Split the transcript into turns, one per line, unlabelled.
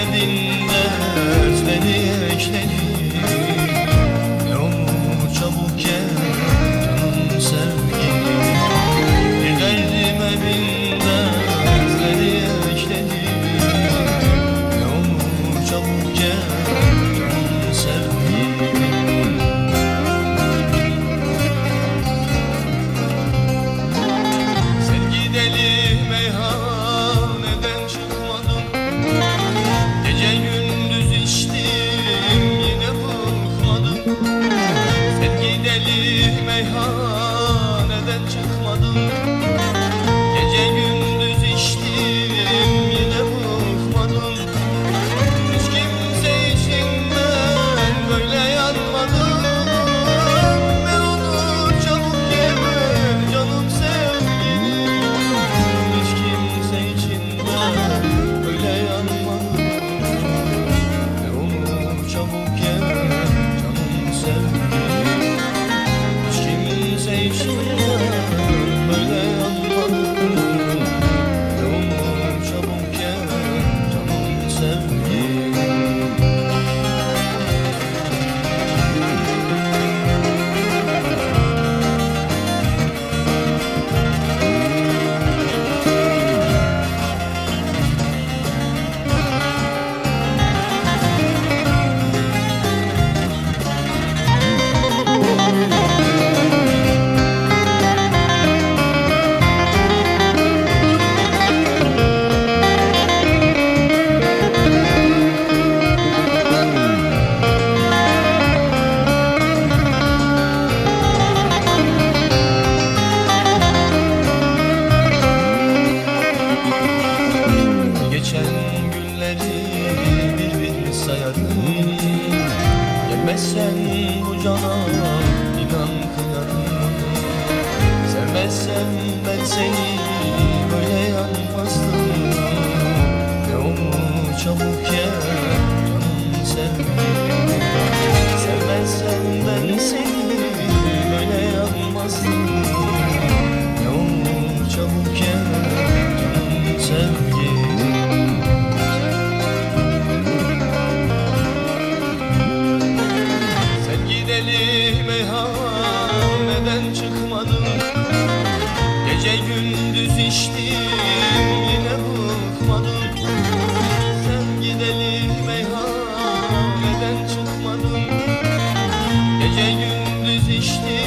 Özledim. de özledik dedik etsem ben seni böyle yanmazdım. Ne olur çabuk ya Dümdüz içtim yine bıkmadım Sen gideli meyhaneden çıkmadım Gece gündüz içtim